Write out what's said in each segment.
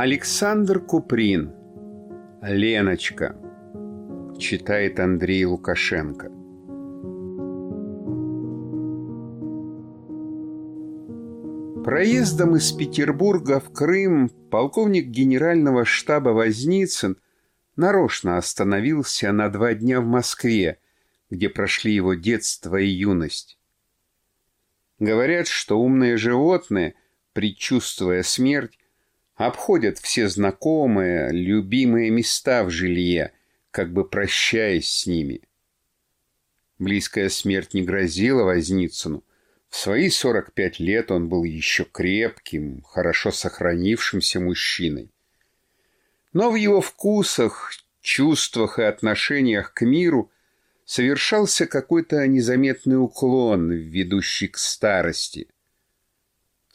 Александр Куприн «Леночка» Читает Андрей Лукашенко Проездом из Петербурга в Крым полковник генерального штаба Возницын нарочно остановился на два дня в Москве, где прошли его детство и юность. Говорят, что умные животные, предчувствуя смерть, обходят все знакомые, любимые места в жилье, как бы прощаясь с ними. Близкая смерть не грозила Возницыну. В свои 45 лет он был еще крепким, хорошо сохранившимся мужчиной. Но в его вкусах, чувствах и отношениях к миру совершался какой-то незаметный уклон, ведущий к старости.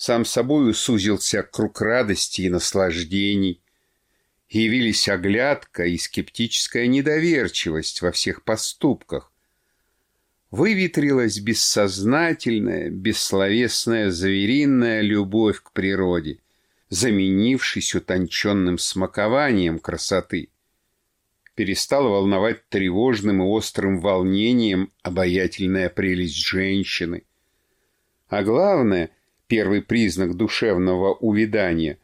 Сам собою сузился круг радости и наслаждений, явились оглядка и скептическая недоверчивость во всех поступках. Выветрилась бессознательная, бессловесная звериная любовь к природе, заменившись утонченным смакованием красоты перестала волновать тревожным и острым волнением обаятельная прелесть женщины. А главное, первый признак душевного увядания,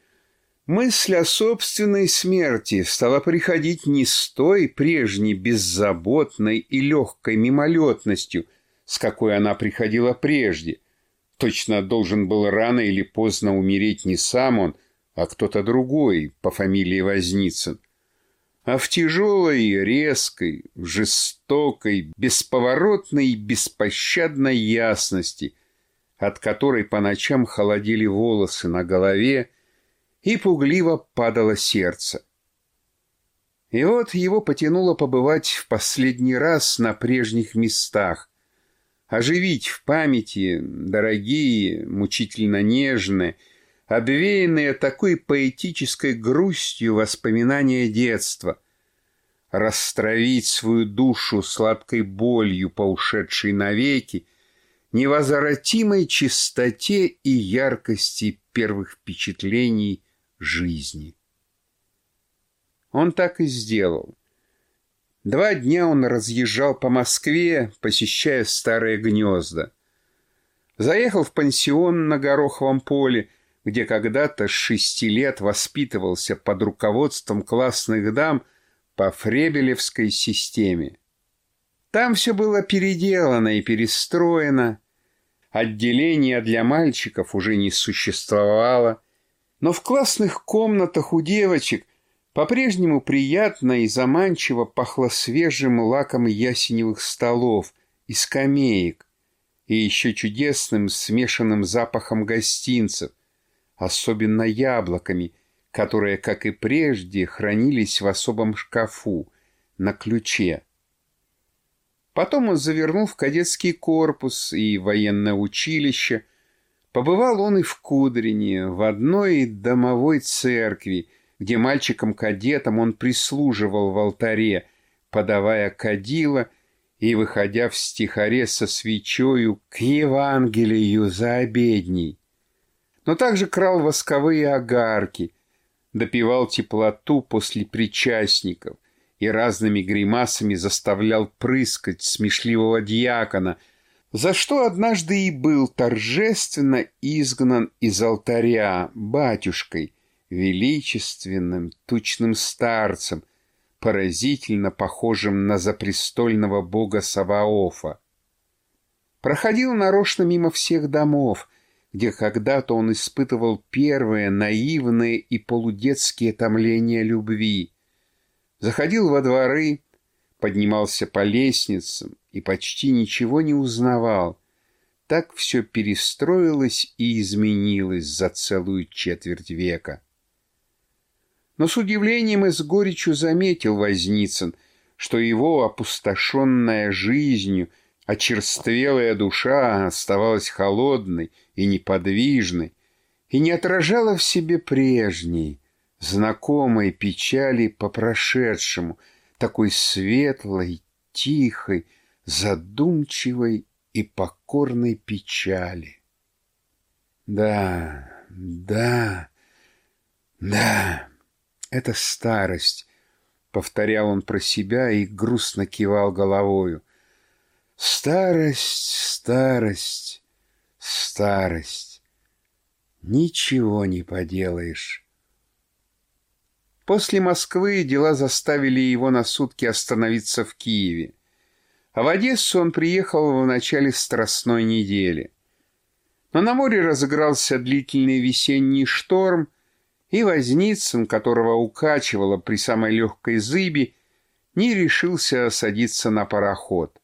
мысль о собственной смерти стала приходить не с той прежней беззаботной и легкой мимолетностью, с какой она приходила прежде. Точно должен был рано или поздно умереть не сам он, а кто-то другой по фамилии Возницын а в тяжелой, резкой, жестокой, бесповоротной и беспощадной ясности, от которой по ночам холодили волосы на голове и пугливо падало сердце. И вот его потянуло побывать в последний раз на прежних местах, оживить в памяти дорогие, мучительно нежные, обвеянные такой поэтической грустью воспоминания детства, растравить свою душу сладкой болью по ушедшей навеки, невозвратимой чистоте и яркости первых впечатлений жизни. Он так и сделал. Два дня он разъезжал по Москве, посещая старые гнезда. Заехал в пансион на Гороховом поле, где когда-то с шести лет воспитывался под руководством классных дам по Фребелевской системе. Там все было переделано и перестроено, отделения для мальчиков уже не существовало, но в классных комнатах у девочек по-прежнему приятно и заманчиво пахло свежим лаком ясеневых столов и скамеек, и еще чудесным смешанным запахом гостинцев, особенно яблоками, которые, как и прежде, хранились в особом шкафу на ключе. Потом он завернул в кадетский корпус и военное училище. Побывал он и в Кудрине, в одной домовой церкви, где мальчикам-кадетам он прислуживал в алтаре, подавая кадила и выходя в стихаре со свечою к Евангелию за обедней но также крал восковые огарки, допивал теплоту после причастников и разными гримасами заставлял прыскать смешливого дьякона, за что однажды и был торжественно изгнан из алтаря батюшкой, величественным тучным старцем, поразительно похожим на запрестольного бога Саваофа. Проходил нарочно мимо всех домов — где когда-то он испытывал первые наивные и полудетские томления любви. Заходил во дворы, поднимался по лестницам и почти ничего не узнавал. Так все перестроилось и изменилось за целую четверть века. Но с удивлением и с горечью заметил Возницын, что его опустошенная жизнью очерствелая душа оставалась холодной и неподвижной и не отражала в себе прежней, знакомой печали по прошедшему, такой светлой, тихой, задумчивой и покорной печали. Да, да, да. Это старость, — повторял он про себя и грустно кивал головою. Старость, старость, старость. Ничего не поделаешь. После Москвы дела заставили его на сутки остановиться в Киеве. А в Одессу он приехал в начале страстной недели. Но на море разыгрался длительный весенний шторм, и Возницын, которого укачивало при самой легкой зыби, не решился садиться на пароход.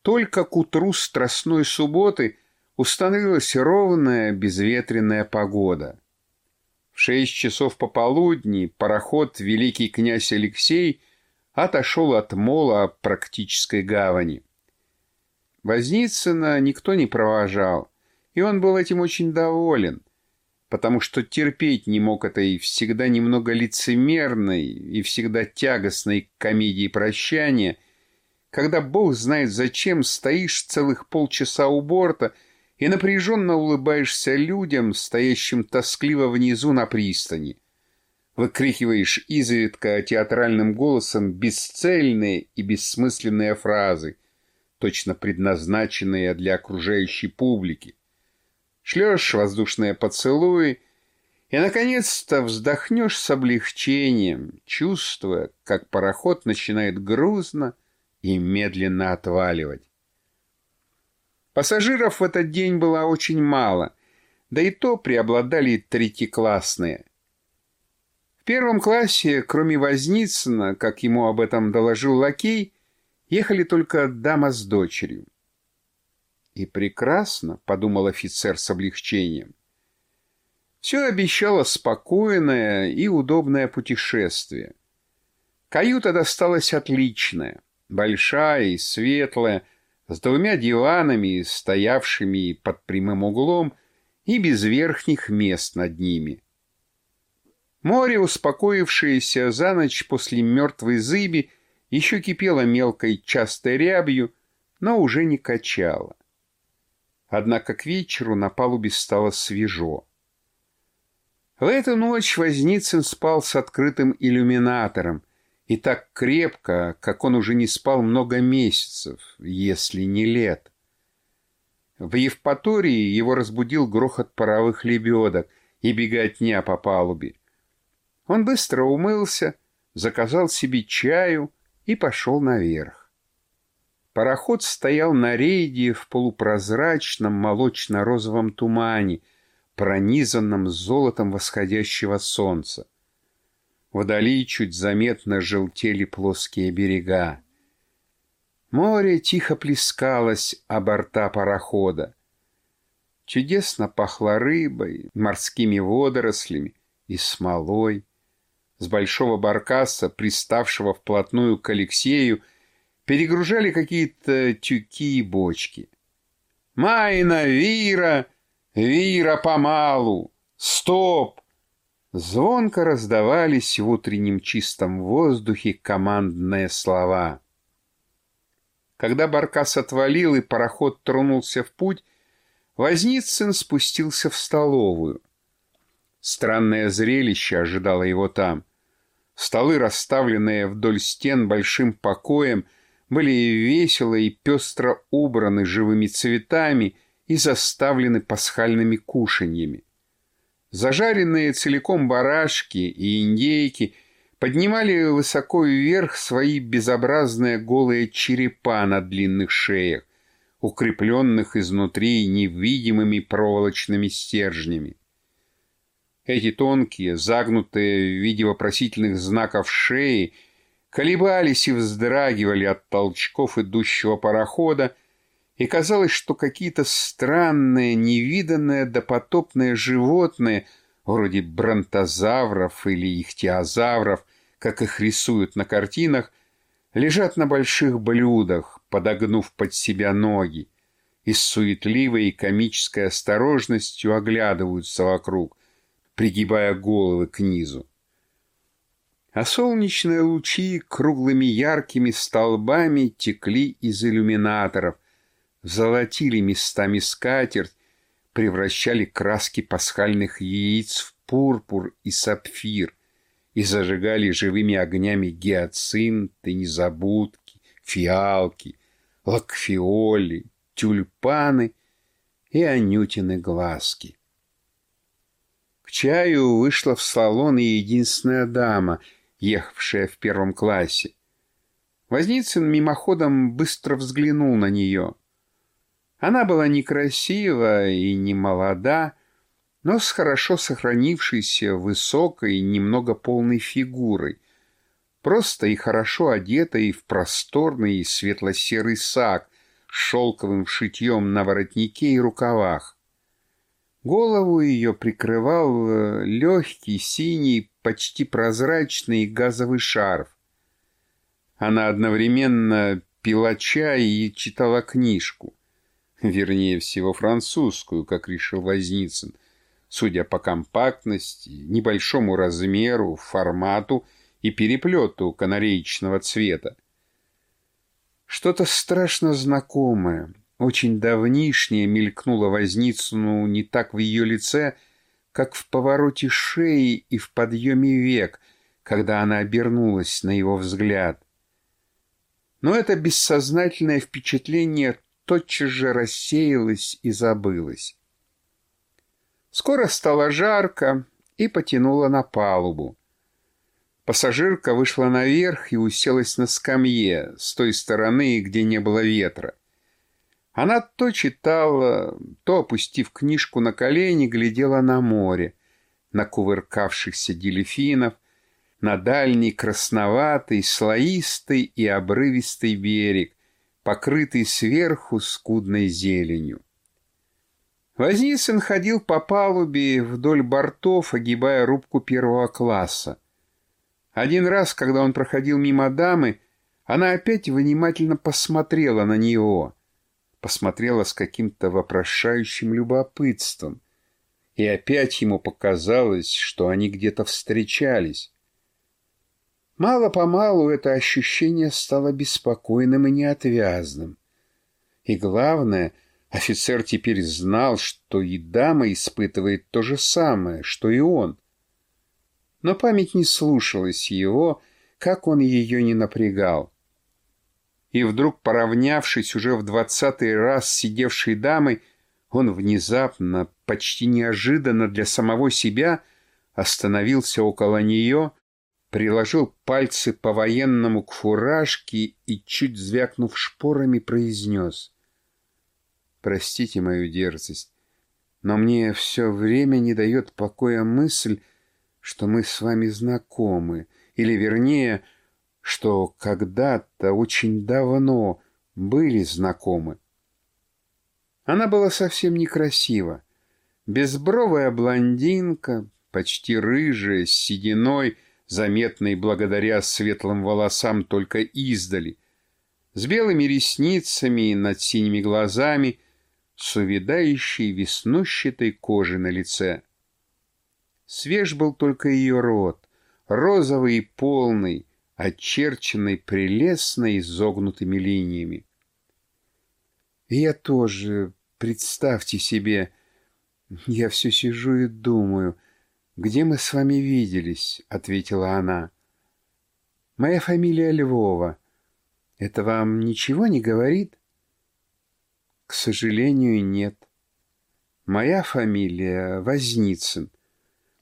Только к утру страстной субботы установилась ровная безветренная погода — в шесть часов пополудни пароход «Великий князь Алексей» отошел от мола практической гавани. Возницына никто не провожал, и он был этим очень доволен, потому что терпеть не мог этой всегда немного лицемерной и всегда тягостной комедии прощания, когда бог знает зачем стоишь целых полчаса у борта — и напряженно улыбаешься людям, стоящим тоскливо внизу на пристани. Выкрикиваешь изредка театральным голосом бесцельные и бессмысленные фразы, точно предназначенные для окружающей публики. Шлешь воздушные поцелуи и, наконец-то, вздохнешь с облегчением, чувствуя, как пароход начинает грузно и медленно отваливать. Пассажиров в этот день было очень мало, да и то преобладали третьеклассные. В первом классе, кроме Возницына, как ему об этом доложил лакей, ехали только дама с дочерью. «И прекрасно», — подумал офицер с облегчением. Все обещало спокойное и удобное путешествие. Каюта досталась отличная, большая и светлая, с двумя диванами, стоявшими под прямым углом, и без верхних мест над ними. Море, успокоившееся за ночь после мертвой зыби, еще кипело мелкой частой рябью, но уже не качало. Однако к вечеру на палубе стало свежо. В эту ночь Возницын спал с открытым иллюминатором — и так крепко, как он уже не спал много месяцев, если не лет. В Евпатории его разбудил грохот паровых лебедок и беготня по палубе. Он быстро умылся, заказал себе чаю и пошел наверх. Пароход стоял на рейде в полупрозрачном молочно-розовом тумане, пронизанном золотом восходящего солнца. Вдали чуть заметно желтели плоские берега. Море тихо плескалось о борта парохода. Чудесно пахло рыбой, морскими водорослями и смолой. С большого баркаса, приставшего вплотную к Алексею, перегружали какие-то тюки и бочки. «Майна, Вира! Вира, помалу! Стоп! Звонко раздавались в утреннем чистом воздухе командные слова. Когда Баркас отвалил и пароход тронулся в путь, Возницын спустился в столовую. Странное зрелище ожидало его там. Столы, расставленные вдоль стен большим покоем, были весело и пестро убраны живыми цветами и заставлены пасхальными кушаньями. Зажаренные целиком барашки и индейки поднимали высоко вверх свои безобразные голые черепа на длинных шеях, укрепленных изнутри невидимыми проволочными стержнями. Эти тонкие, загнутые в виде вопросительных знаков шеи, колебались и вздрагивали от толчков идущего парохода, и казалось, что какие-то странные, невиданные допотопные животные, вроде бронтозавров или ихтиозавров, как их рисуют на картинах, лежат на больших блюдах, подогнув под себя ноги, и с суетливой и комической осторожностью оглядываются вокруг, пригибая головы к низу. А солнечные лучи круглыми яркими столбами текли из иллюминаторов, золотили местами скатерть, превращали краски пасхальных яиц в пурпур и сапфир, и зажигали живыми огнями гиацинты, незабудки, фиалки, лакфиоли, тюльпаны и анютины глазки. К чаю вышла в салон и единственная дама, ехавшая в первом классе. Возницын мимоходом быстро взглянул на нее. Она была некрасива и не молода, но с хорошо сохранившейся высокой, немного полной фигурой, просто и хорошо одетой в просторный светло-серый сак с шелковым шитьем на воротнике и рукавах. Голову ее прикрывал э, легкий, синий, почти прозрачный газовый шарф. Она одновременно пила чай и читала книжку. Вернее всего французскую, как решил Возницын, судя по компактности, небольшому размеру, формату и переплету канареечного цвета. Что-то страшно знакомое, очень давнишнее мелькнуло Возницыну не так в ее лице, как в повороте шеи и в подъеме век, когда она обернулась на его взгляд. Но это бессознательное впечатление тотчас же рассеялось и забылось. Скоро стало жарко и потянуло на палубу. Пассажирка вышла наверх и уселась на скамье с той стороны, где не было ветра. Она то читала, то, опустив книжку на колени, глядела на море, на кувыркавшихся дельфинов, на дальний красноватый, слоистый и обрывистый берег, покрытый сверху скудной зеленью. Возницын ходил по палубе вдоль бортов, огибая рубку первого класса. Один раз, когда он проходил мимо дамы, она опять внимательно посмотрела на него. Посмотрела с каким-то вопрошающим любопытством. И опять ему показалось, что они где-то встречались. Мало-помалу это ощущение стало беспокойным и неотвязным. И главное — Офицер теперь знал, что и дама испытывает то же самое, что и он. Но память не слушалась его, как он ее не напрягал. И вдруг, поравнявшись уже в двадцатый раз с сидевшей дамой, он внезапно, почти неожиданно для самого себя, остановился около нее, приложил пальцы по-военному к фуражке и, чуть звякнув шпорами, произнес — Простите мою дерзость, но мне все время не дает покоя мысль, что мы с вами знакомы, или, вернее, что когда-то очень давно были знакомы. Она была совсем некрасива. Безбровая блондинка, почти рыжая, с сединой, заметной благодаря светлым волосам только издали, с белыми ресницами над синими глазами с увядающей веснущатой кожей на лице. Свеж был только ее рот, розовый и полный, очерченный прелестно изогнутыми линиями. я тоже, представьте себе, я все сижу и думаю, где мы с вами виделись, — ответила она. Моя фамилия Львова. Это вам ничего не говорит? — к сожалению, нет. Моя фамилия Возницын.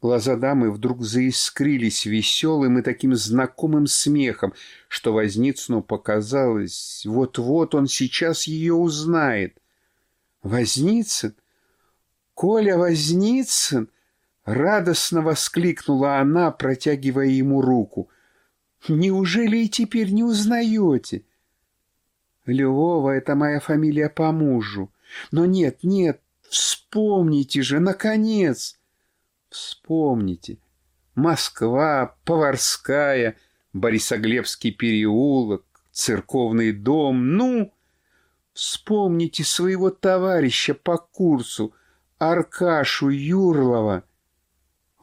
Глаза дамы вдруг заискрились веселым и таким знакомым смехом, что Возницыну показалось, вот-вот он сейчас ее узнает. «Возницын? Коля Возницын?» — радостно воскликнула она, протягивая ему руку. «Неужели и теперь не узнаете?» Львова — это моя фамилия по мужу. Но нет, нет, вспомните же, наконец! Вспомните. Москва, Поварская, Борисоглебский переулок, церковный дом. Ну, вспомните своего товарища по курсу, Аркашу Юрлова.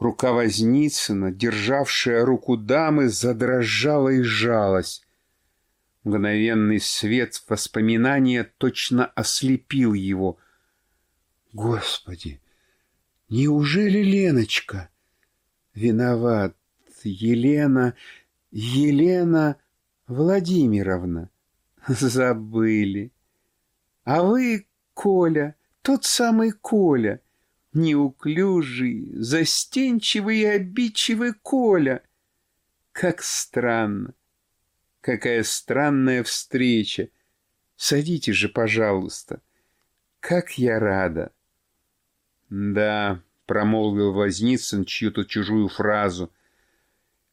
Рука Возницына, державшая руку дамы, задрожала и сжалась. Мгновенный свет воспоминания точно ослепил его. Господи, неужели Леночка? Виноват, Елена, Елена Владимировна. Забыли. А вы, Коля, тот самый Коля, неуклюжий, застенчивый и обидчивый Коля. Как странно. Какая странная встреча. Садитесь же, пожалуйста. Как я рада. Да, промолвил Возницын чью-то чужую фразу.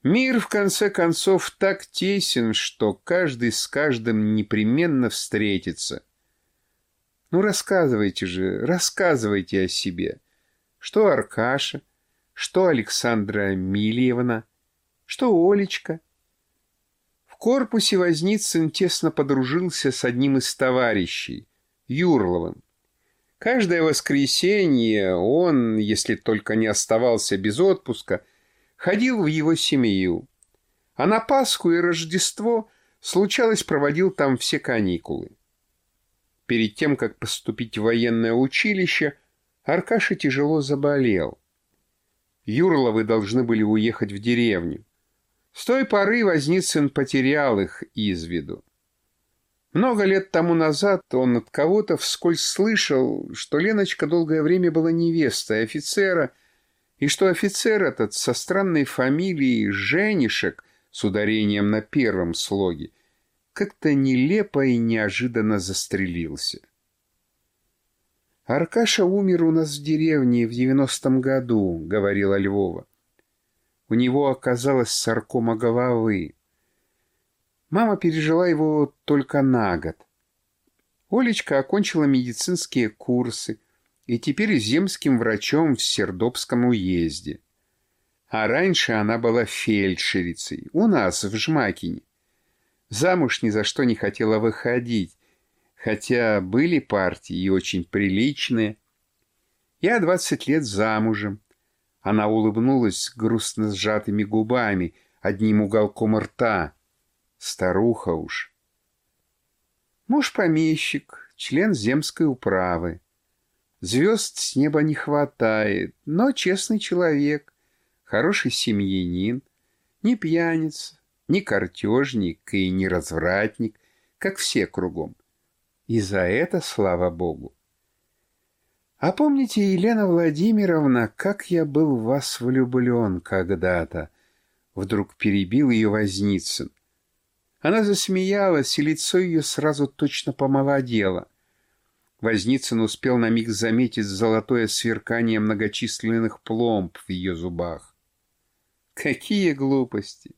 Мир, в конце концов, так тесен, что каждый с каждым непременно встретится. Ну, рассказывайте же, рассказывайте о себе. Что Аркаша, что Александра Мильевна, что Олечка. В корпусе Возницын тесно подружился с одним из товарищей, Юрловым. Каждое воскресенье он, если только не оставался без отпуска, ходил в его семью, а на Пасху и Рождество случалось проводил там все каникулы. Перед тем, как поступить в военное училище, Аркаша тяжело заболел. Юрловы должны были уехать в деревню. С той поры Возницын потерял их из виду. Много лет тому назад он от кого-то вскользь слышал, что Леночка долгое время была невестой офицера, и что офицер этот со странной фамилией Женишек с ударением на первом слоге как-то нелепо и неожиданно застрелился. «Аркаша умер у нас в деревне в девяностом году», — говорила Львова. «У него оказалась саркома головы. Мама пережила его только на год. Олечка окончила медицинские курсы и теперь земским врачом в Сердобском уезде. А раньше она была фельдшерицей у нас в Жмакине. Замуж ни за что не хотела выходить, хотя были партии и очень приличные. Я двадцать лет замужем. Она улыбнулась грустно сжатыми губами, одним уголком рта. Старуха уж. Муж помещик, член земской управы. Звезд с неба не хватает, но честный человек, хороший семьянин, не пьяница, не картежник и не развратник, как все кругом. И за это, слава Богу. А помните, Елена Владимировна, как я был в вас влюблен когда-то? Вдруг перебил ее Возницын. Она засмеялась, и лицо ее сразу точно помолодело. Возницын успел на миг заметить золотое сверкание многочисленных пломб в ее зубах. Какие глупости!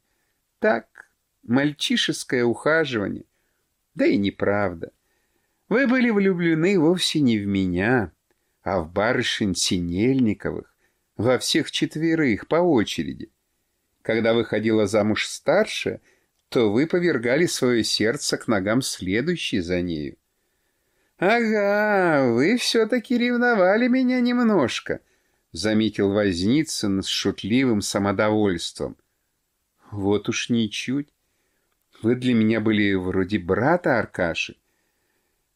Так, мальчишеское ухаживание. Да и неправда. Вы были влюблены вовсе не в меня, а в барышень Синельниковых, во всех четверых по очереди. Когда выходила замуж старшая, то вы повергали свое сердце к ногам следующей за нею. «Ага, вы все-таки ревновали меня немножко», — заметил Возницын с шутливым самодовольством. «Вот уж ничуть. Вы для меня были вроде брата Аркаши.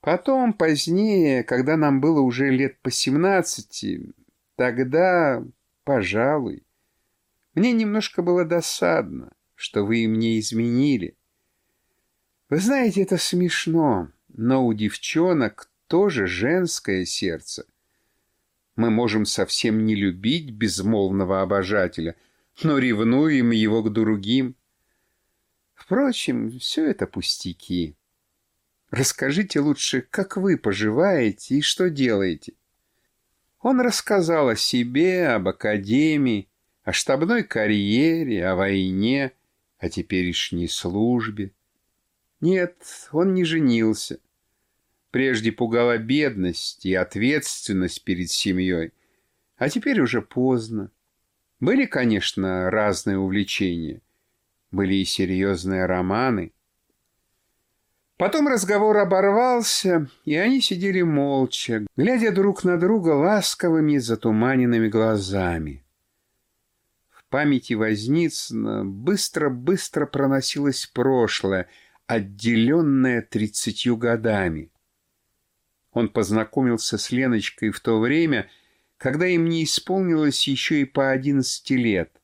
Потом, позднее, когда нам было уже лет по семнадцати, тогда, пожалуй, мне немножко было досадно что вы мне изменили. Вы знаете, это смешно, но у девчонок тоже женское сердце. Мы можем совсем не любить безмолвного обожателя, но ревнуем его к другим. Впрочем, все это пустяки. Расскажите лучше, как вы поживаете и что делаете. Он рассказал о себе, об академии, о штабной карьере, о войне — о теперешней службе. Нет, он не женился. Прежде пугала бедность и ответственность перед семьей, а теперь уже поздно. Были, конечно, разные увлечения. Были и серьезные романы. Потом разговор оборвался, и они сидели молча, глядя друг на друга ласковыми затуманенными глазами памяти Возницына быстро-быстро проносилось прошлое, отделенное тридцатью годами. Он познакомился с Леночкой в то время, когда им не исполнилось еще и по одиннадцати лет.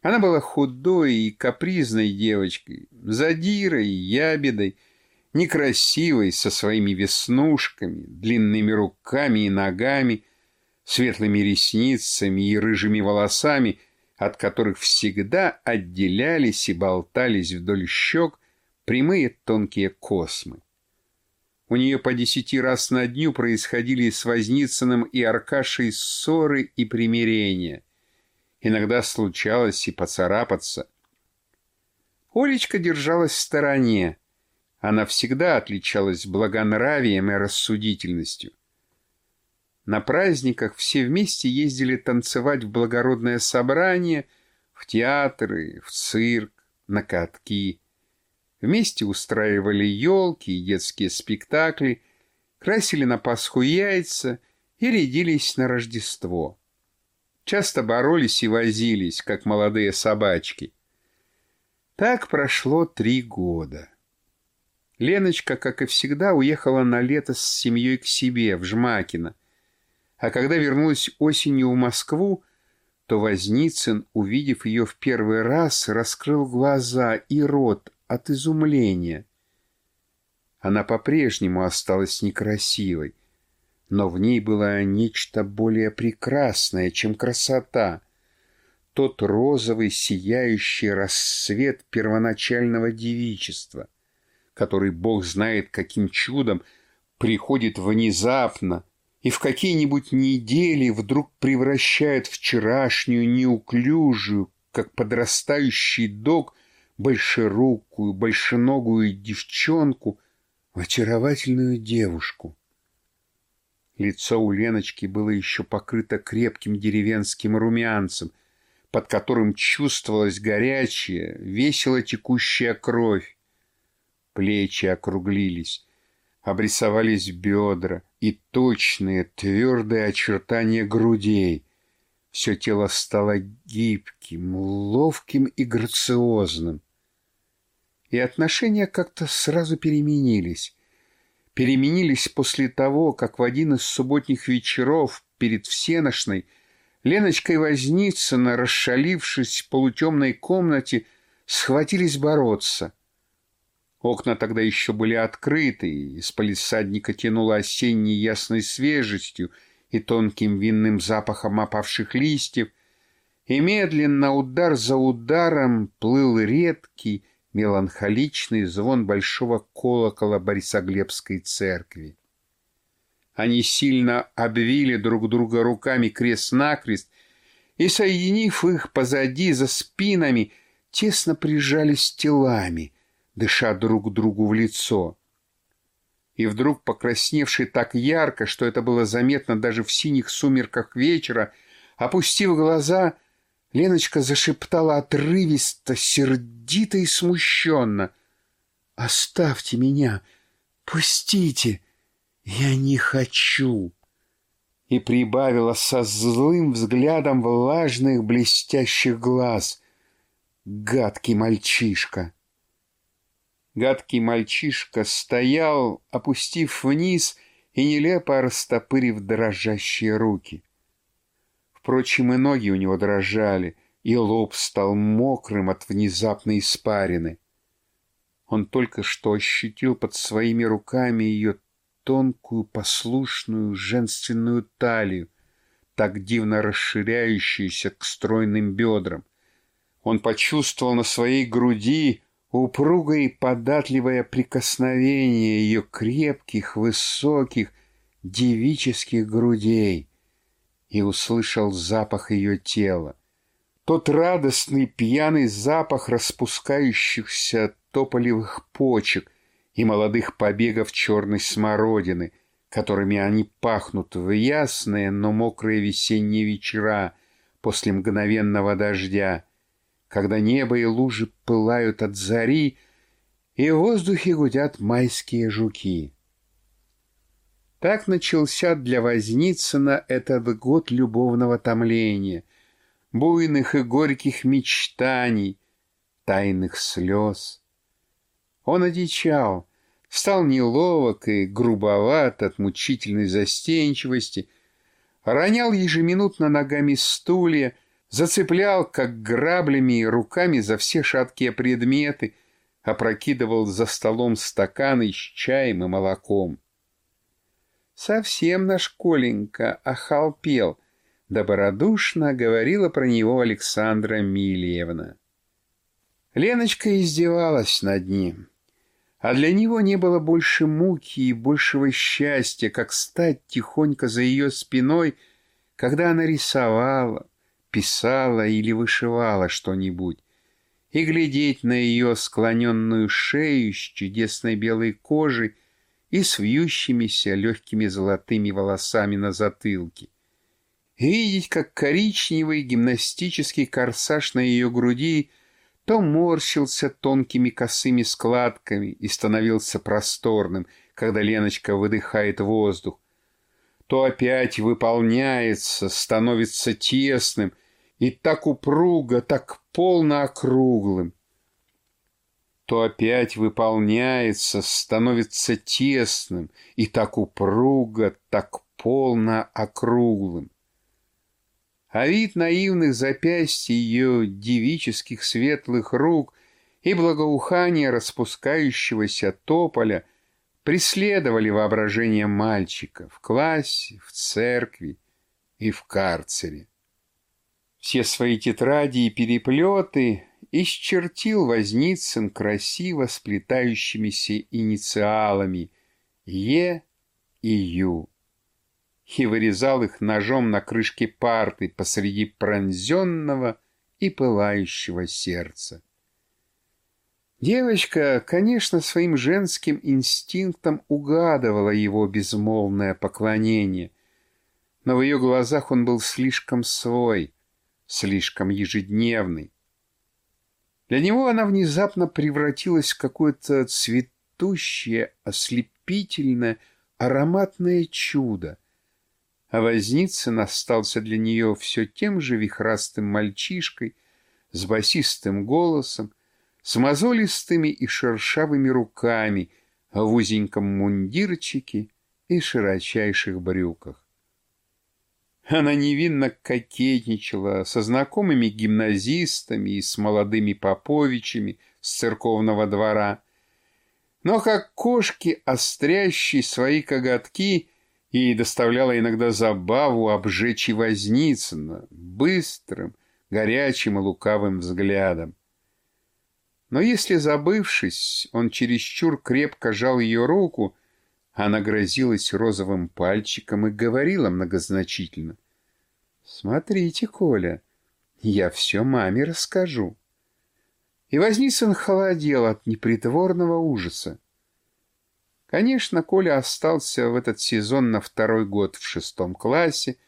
Она была худой и капризной девочкой, задирой, ябедой, некрасивой, со своими веснушками, длинными руками и ногами, светлыми ресницами и рыжими волосами, от которых всегда отделялись и болтались вдоль щек прямые тонкие космы. У нее по десяти раз на дню происходили с Возницыным и Аркашей ссоры и примирения. Иногда случалось и поцарапаться. Олечка держалась в стороне. Она всегда отличалась благонравием и рассудительностью. На праздниках все вместе ездили танцевать в благородное собрание, в театры, в цирк, на катки. Вместе устраивали елки и детские спектакли, красили на Пасху яйца и рядились на Рождество часто боролись и возились, как молодые собачки. Так прошло три года. Леночка, как и всегда, уехала на лето с семьей к себе, в Жмакино. А когда вернулась осенью в Москву, то Возницын, увидев ее в первый раз, раскрыл глаза и рот от изумления. Она по-прежнему осталась некрасивой — но в ней было нечто более прекрасное, чем красота. Тот розовый сияющий рассвет первоначального девичества, который Бог знает каким чудом приходит внезапно и в какие-нибудь недели вдруг превращает вчерашнюю неуклюжую, как подрастающий дог, большерукую, большеногую девчонку в очаровательную девушку. Лицо у Леночки было еще покрыто крепким деревенским румянцем, под которым чувствовалась горячая, весело текущая кровь. Плечи округлились, обрисовались бедра и точные, твердые очертания грудей. Все тело стало гибким, ловким и грациозным. И отношения как-то сразу переменились переменились после того, как в один из субботних вечеров перед всеношной Леночка и Возницына, расшалившись в полутемной комнате, схватились бороться. Окна тогда еще были открыты, из палисадника тянуло осенней ясной свежестью и тонким винным запахом опавших листьев, и медленно, удар за ударом, плыл редкий, меланхоличный звон большого колокола Борисоглебской церкви. Они сильно обвили друг друга руками крест-накрест и, соединив их позади, за спинами, тесно прижались телами, дыша друг другу в лицо. И вдруг, покрасневший так ярко, что это было заметно даже в синих сумерках вечера, опустив глаза — Леночка зашептала отрывисто, сердито и смущенно. «Оставьте меня! Пустите! Я не хочу!» И прибавила со злым взглядом влажных блестящих глаз. «Гадкий мальчишка!» Гадкий мальчишка стоял, опустив вниз и нелепо растопырив дрожащие руки. Впрочем, и ноги у него дрожали, и лоб стал мокрым от внезапной испарины. Он только что ощутил под своими руками ее тонкую, послушную, женственную талию, так дивно расширяющуюся к стройным бедрам. Он почувствовал на своей груди упругое и податливое прикосновение ее крепких, высоких, девических грудей — и услышал запах ее тела. Тот радостный пьяный запах распускающихся тополевых почек и молодых побегов черной смородины, которыми они пахнут в ясные, но мокрые весенние вечера после мгновенного дождя, когда небо и лужи пылают от зари, и в воздухе гудят майские жуки. Так начался для Возницына этот год любовного томления, буйных и горьких мечтаний, тайных слез. Он одичал, стал неловок и грубоват от мучительной застенчивости, ронял ежеминутно ногами стулья, зацеплял, как граблями и руками за все шаткие предметы, опрокидывал за столом стаканы с чаем и молоком. Совсем наш Коленька охалпел, добродушно говорила про него Александра Мильевна. Леночка издевалась над ним, а для него не было больше муки и большего счастья, как стать тихонько за ее спиной, когда она рисовала, писала или вышивала что-нибудь, и глядеть на ее склоненную шею с чудесной белой кожей и с вьющимися легкими золотыми волосами на затылке. И видеть, как коричневый гимнастический корсаж на ее груди то морщился тонкими косыми складками и становился просторным, когда Леночка выдыхает воздух, то опять выполняется, становится тесным — и так упруго, так полно округлым. То опять выполняется, становится тесным, и так упруго, так полно округлым. А вид наивных запястий ее девических светлых рук и благоухание распускающегося тополя преследовали воображение мальчика в классе, в церкви и в карцере. Все свои тетради и переплеты исчертил Возницын красиво сплетающимися инициалами Е и Ю и вырезал их ножом на крышке парты посреди пронзенного и пылающего сердца. Девочка, конечно, своим женским инстинктом угадывала его безмолвное поклонение, но в ее глазах он был слишком свой — слишком ежедневной. Для него она внезапно превратилась в какое-то цветущее, ослепительное, ароматное чудо, а Возницын остался для нее все тем же вихрастым мальчишкой с басистым голосом, с мозолистыми и шершавыми руками в узеньком мундирчике и широчайших брюках. Она невинно кокетничала со знакомыми гимназистами и с молодыми поповичами с церковного двора. Но как кошки, острящие свои коготки, и доставляла иногда забаву обжечь и Возницына быстрым, горячим и лукавым взглядом. Но если, забывшись, он чересчур крепко жал ее руку, она грозилась розовым пальчиком и говорила многозначительно. «Смотрите, Коля, я все маме расскажу». И Возницын холодел от непритворного ужаса. Конечно, Коля остался в этот сезон на второй год в шестом классе,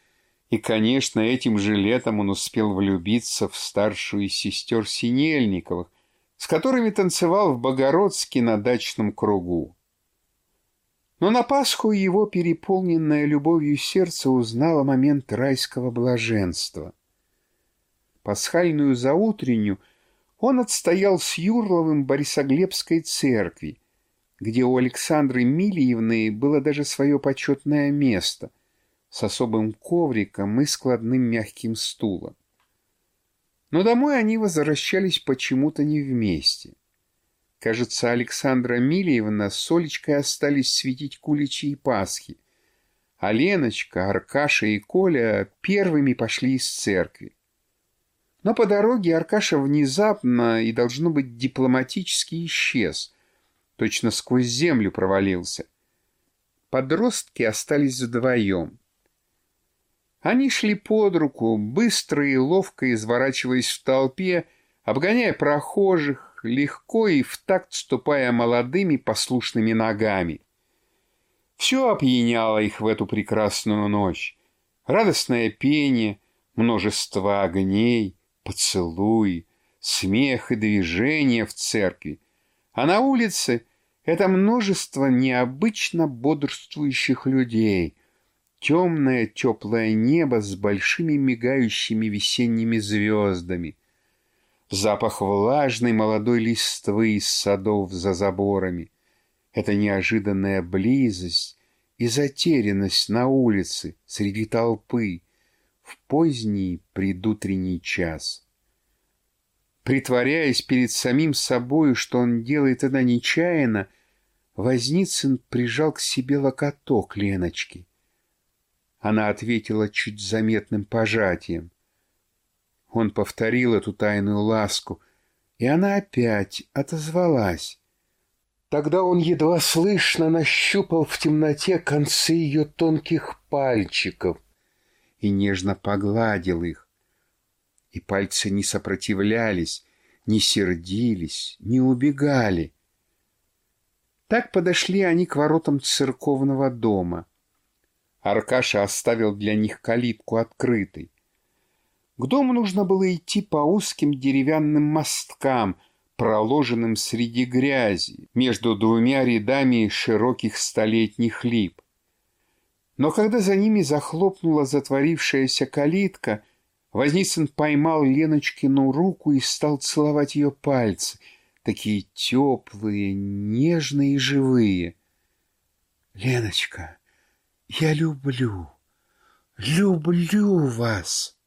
и, конечно, этим же летом он успел влюбиться в старшую из сестер Синельниковых, с которыми танцевал в Богородске на дачном кругу. Но на Пасху его переполненное любовью сердце узнало момент райского блаженства. Пасхальную заутреннюю он отстоял с Юрловым Борисоглебской церкви, где у Александры Мильевны было даже свое почетное место с особым ковриком и складным мягким стулом. Но домой они возвращались почему-то не вместе. Кажется, Александра Мильевна с Олечкой остались светить куличи и Пасхи, а Леночка, Аркаша и Коля первыми пошли из церкви. Но по дороге Аркаша внезапно и, должно быть, дипломатически исчез, точно сквозь землю провалился. Подростки остались вдвоем. Они шли под руку, быстро и ловко изворачиваясь в толпе, обгоняя прохожих, легко и в такт ступая молодыми послушными ногами. Все опьяняло их в эту прекрасную ночь. Радостное пение, множество огней, поцелуи, смех и движение в церкви. А на улице это множество необычно бодрствующих людей, темное теплое небо с большими мигающими весенними звездами, запах влажной молодой листвы из садов за заборами. Это неожиданная близость и затерянность на улице среди толпы, в поздний предутренний час. Притворяясь перед самим собою, что он делает это нечаянно, Возницын прижал к себе локоток Леночки. Она ответила чуть заметным пожатием. Он повторил эту тайную ласку, и она опять отозвалась. Тогда он едва слышно нащупал в темноте концы ее тонких пальчиков и нежно погладил их. И пальцы не сопротивлялись, не сердились, не убегали. Так подошли они к воротам церковного дома. Аркаша оставил для них калитку открытой. К дому нужно было идти по узким деревянным мосткам, проложенным среди грязи, между двумя рядами широких столетних лип. Но когда за ними захлопнула затворившаяся калитка, Возницын поймал Леночкину руку и стал целовать ее пальцы, такие теплые, нежные и живые. «Леночка, я люблю, люблю вас!»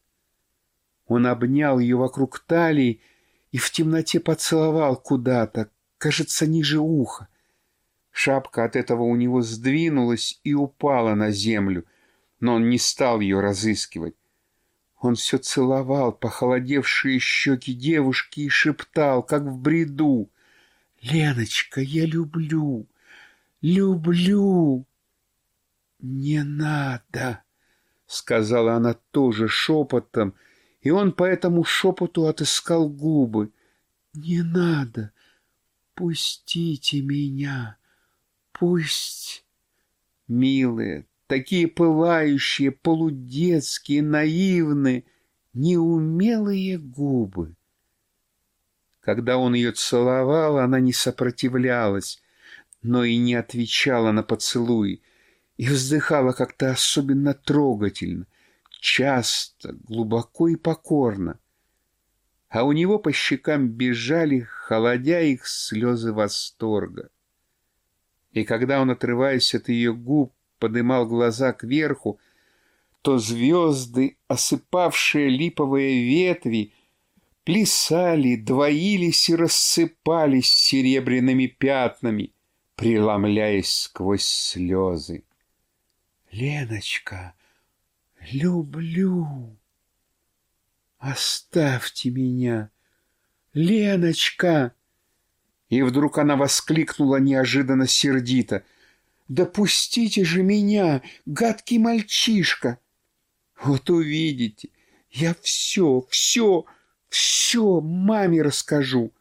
Он обнял ее вокруг талии и в темноте поцеловал куда-то, кажется, ниже уха. Шапка от этого у него сдвинулась и упала на землю, но он не стал ее разыскивать. Он все целовал похолодевшие щеки девушки и шептал, как в бреду. «Леночка, я люблю, люблю!» «Не надо!» — сказала она тоже шепотом, и он по этому шепоту отыскал губы. «Не надо! Пустите меня! Пусть!» «Милая, такие пылающие, полудетские, наивные, неумелые губы. Когда он ее целовал, она не сопротивлялась, но и не отвечала на поцелуй, и вздыхала как-то особенно трогательно, часто, глубоко и покорно. А у него по щекам бежали, холодя их, слезы восторга. И когда он, отрываясь от ее губ, подымал глаза кверху, то звезды, осыпавшие липовые ветви, плясали, двоились и рассыпались серебряными пятнами, преломляясь сквозь слезы. «Леночка, люблю! Оставьте меня! Леночка!» И вдруг она воскликнула неожиданно сердито. Допустите же меня, гадкий мальчишка! Вот увидите, я все, все, все маме расскажу.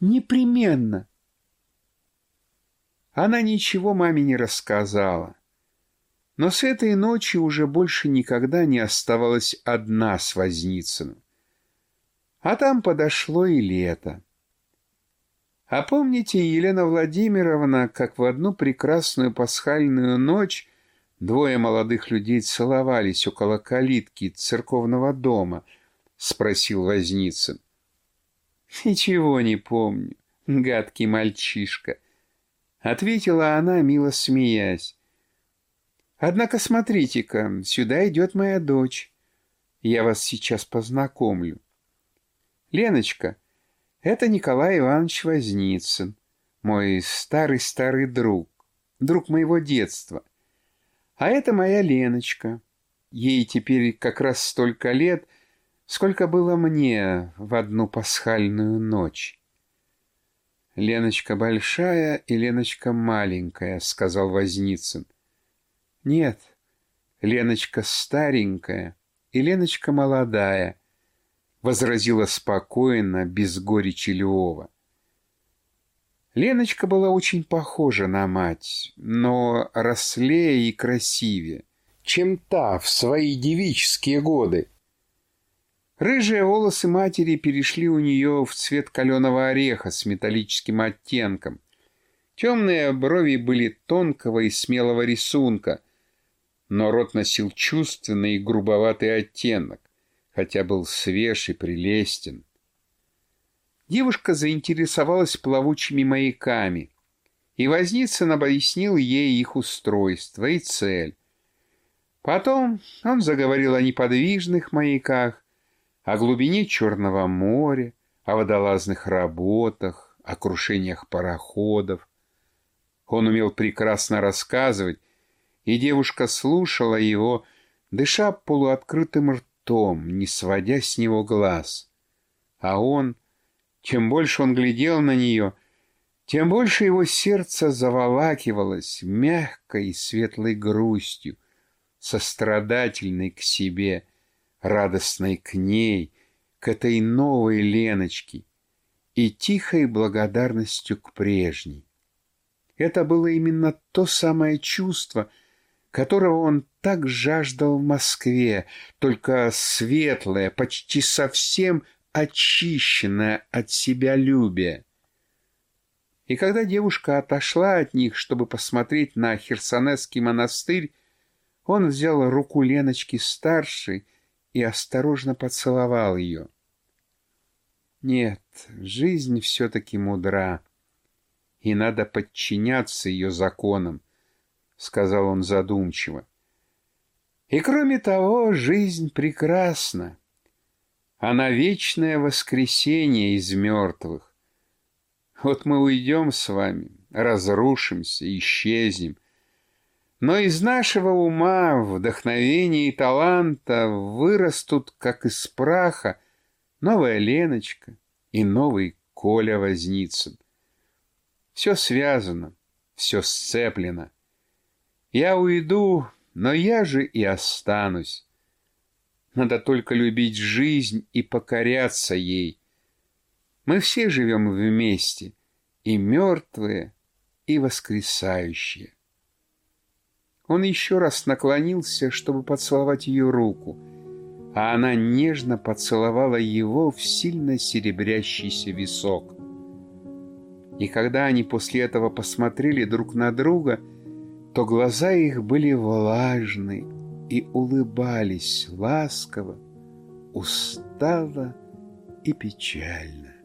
Непременно. Она ничего маме не рассказала. Но с этой ночи уже больше никогда не оставалась одна с Возницыным. А там подошло и лето. А помните, Елена Владимировна, как в одну прекрасную пасхальную ночь двое молодых людей целовались около калитки церковного дома? — спросил Возницын. — Ничего не помню, гадкий мальчишка, — ответила она, мило смеясь. — Однако смотрите-ка, сюда идет моя дочь. Я вас сейчас познакомлю. Леночка — это Николай Иванович Возницын, мой старый-старый друг, друг моего детства. А это моя Леночка. Ей теперь как раз столько лет, сколько было мне в одну пасхальную ночь. «Леночка большая и Леночка маленькая», — сказал Возницын. «Нет, Леночка старенькая и Леночка молодая», возразила спокойно, без горечи Львова. Леночка была очень похожа на мать, но рослее и красивее, чем та в свои девические годы. Рыжие волосы матери перешли у нее в цвет каленого ореха с металлическим оттенком. Темные брови были тонкого и смелого рисунка, но рот носил чувственный и грубоватый оттенок хотя был свеж и прелестен. Девушка заинтересовалась плавучими маяками, и Возницын объяснил ей их устройство и цель. Потом он заговорил о неподвижных маяках, о глубине Черного моря, о водолазных работах, о крушениях пароходов. Он умел прекрасно рассказывать, и девушка слушала его, дыша полуоткрытым ртом, не сводя с него глаз. А он, чем больше он глядел на нее, тем больше его сердце заволакивалось мягкой и светлой грустью, сострадательной к себе, радостной к ней, к этой новой Леночке и тихой благодарностью к прежней. Это было именно то самое чувство, которого он так жаждал в Москве, только светлое, почти совсем очищенное от себя любие. И когда девушка отошла от них, чтобы посмотреть на Херсонесский монастырь, он взял руку Леночки-старшей и осторожно поцеловал ее. Нет, жизнь все-таки мудра, и надо подчиняться ее законам, — сказал он задумчиво. И кроме того, жизнь прекрасна. Она вечное воскресение из мертвых. Вот мы уйдем с вами, разрушимся, исчезнем, но из нашего ума, вдохновения и таланта вырастут, как из праха, новая Леночка и новый Коля Возницын. Все связано, все сцеплено. Я уйду, но я же и останусь. Надо только любить жизнь и покоряться ей. Мы все живем вместе, и мертвые, и воскресающие. Он еще раз наклонился, чтобы поцеловать ее руку, а она нежно поцеловала его в сильно серебрящийся висок. И когда они после этого посмотрели друг на друга, то глаза их были влажны и улыбались ласково, устало и печально.